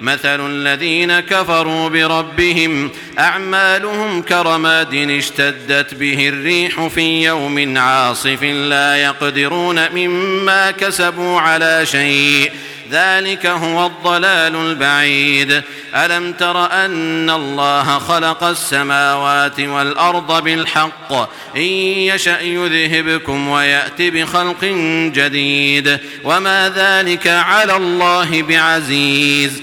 مثل الذين كفروا بربهم أعمالهم كرماد اشتدت به الريح في يوم عاصف لا يقدرون مما كسبوا على شيء ذلك هو الضلال البعيد ألم تر أن الله خلق السماوات والأرض بالحق إن يشأ يذهبكم ويأتي بخلق جديد وما ذلك على الله بعزيز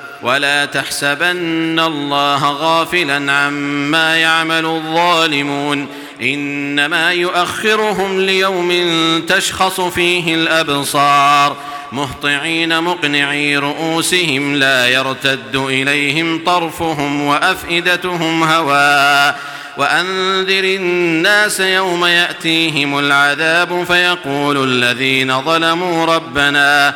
ولا تحسبن الله غافلا عما يعمل الظالمون إنما يؤخرهم ليوم تشخص فيه الأبصار مهطعين مقنعي رؤوسهم لا يرتد إليهم طرفهم وأفئدتهم هوى وأنذر الناس يوم يأتيهم العذاب فيقول الذين ظلموا ربنا